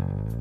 Müzik